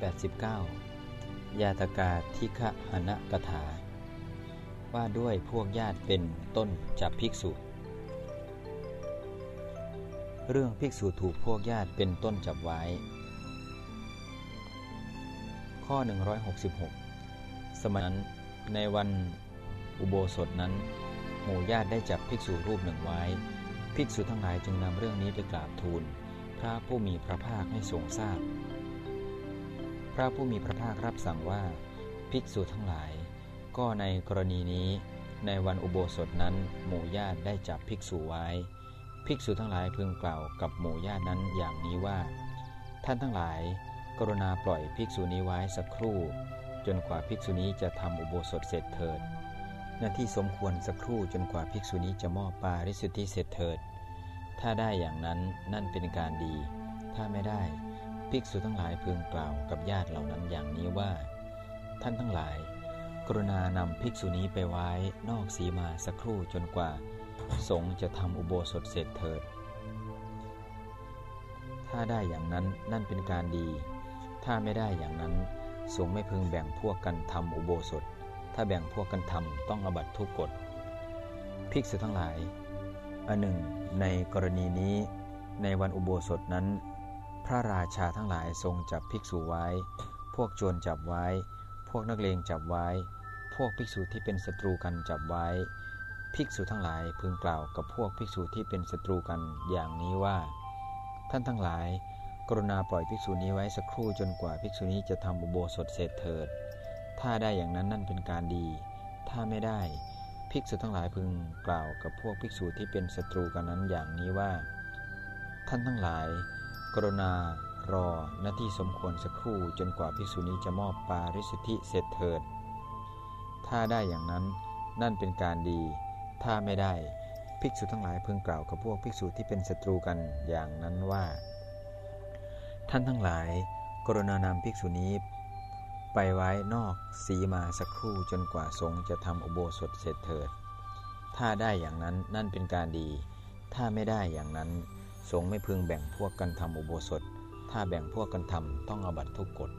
89 ยาตกาทิฆะหณกถา ว่าด้วยพวกญาติเป็นต้นจับภิกษุ เรื่องภิกษุถูกพวกญาติเป็นต้นจับไว้ ข้อ 166 สมัยนั้นในวันอุโบสถนั้น หมู่ญาติได้จับภิกษุรูปหนึ่งไว้ ภิกษุทั้งหลายจึงนำเรื่องนี้ไปกราบทูล พระผู้มีพระภาคให้ทรงทราบ พระผู้มีพระภาครับสั่งว่าภิกษุทั้งหลาย ก็ในกรณีนี้ ในวันอุโบสถนั้น หมู่ญาติได้จับภิกษุไว้ ภิกษุทั้งหลายพึงกล่าวกับหมู่ญาตินั้นอย่างนี้ว่า ท่านทั้งหลาย กรุณาปล่อยภิกษุนี้ไว้สักครู่ จนกว่าภิกษุนี้จะทำอุโบสถเสร็จเถิดหน้าที่สมควรสักครู่จนกว่าภิกษุนี้จะมอบปาริสุทธิเสร็จเถิด ถ้าได้อย่างนั้นนั่นเป็นการดี ถ้าไม่ได้ ภิกษุทั้งหลายพึงกล่าวกับญาติเหล่านั้นอย่างนี้ว่า ท่านทั้งหลาย กรุณานำภิกษุนี้ไปไว้นอกสีมาสักครู่จนกว่า สงฆ์จะทำอุโบสถเสร็จเถิด ถ้าได้อย่างนั้นนั่นเป็นการดี ถ้าไม่ได้อย่างนั้น สงฆ์ไม่พึงแบ่งพวกกันทำอุโบสถ ถ้าแบ่งพวกกันทำต้องอบัตทุกกฎภิกษุทั้งหลายอันหนึ่ง ในกรณีนี้ในวันอุโบสถนั้น พระราชาทั้งหลายทรงจับภิกษุไว้ พวกโจรจับไว้ พวกนักเลงจับไว้ พวกภิกษุที่เป็นศัตรูกันจับไว้ ภิกษุทั้งหลายพึงกล่าวกับพวกภิกษุที่เป็นศัตรูกันอย่างนี้ว่า ท่านทั้งหลาย กรุณาปล่อยภิกษุนี้ไว้สักครู่จนกว่าภิกษุนี้จะทำอุโบสถเสร็จเถิด ถ้าได้อย่างนั้นนั่นเป็นการดี ถ้าไม่ได้ภิกษุทั้งหลายพึงกล่าวกับพวกภิกษุที่เป็นศัตรูกันนั้นอย่างนี้ว่า ท่านทั้งหลาย กรุณารอหน้าที่สมควรสักครู่จนกว่าภิกษุนี้จะมอบปาริสุทธิเสร็จเถิด ถ้าได้อย่างนั้นนั่นเป็นการดี ถ้าไม่ได้ภิกษุทั้งหลายพึงกล่าวกับพวกภิกษุที่เป็นศัตรูกันอย่างนั้นว่า ท่านทั้งหลาย กรุณานำภิกษุนี้ไปไว้นอกสีมาสักครู่จนกว่าสงฆ์จะทำอุโบสถเสร็จเถิด ถ้าได้อย่างนั้นนั่นเป็นการดี ถ้าไม่ได้อย่างนั้น สงฆ์ไม่พึงแบ่งพวกกันทำอุโบสถ ถ้าแบ่งพวกกันทำต้องอาบัตทุกกฎ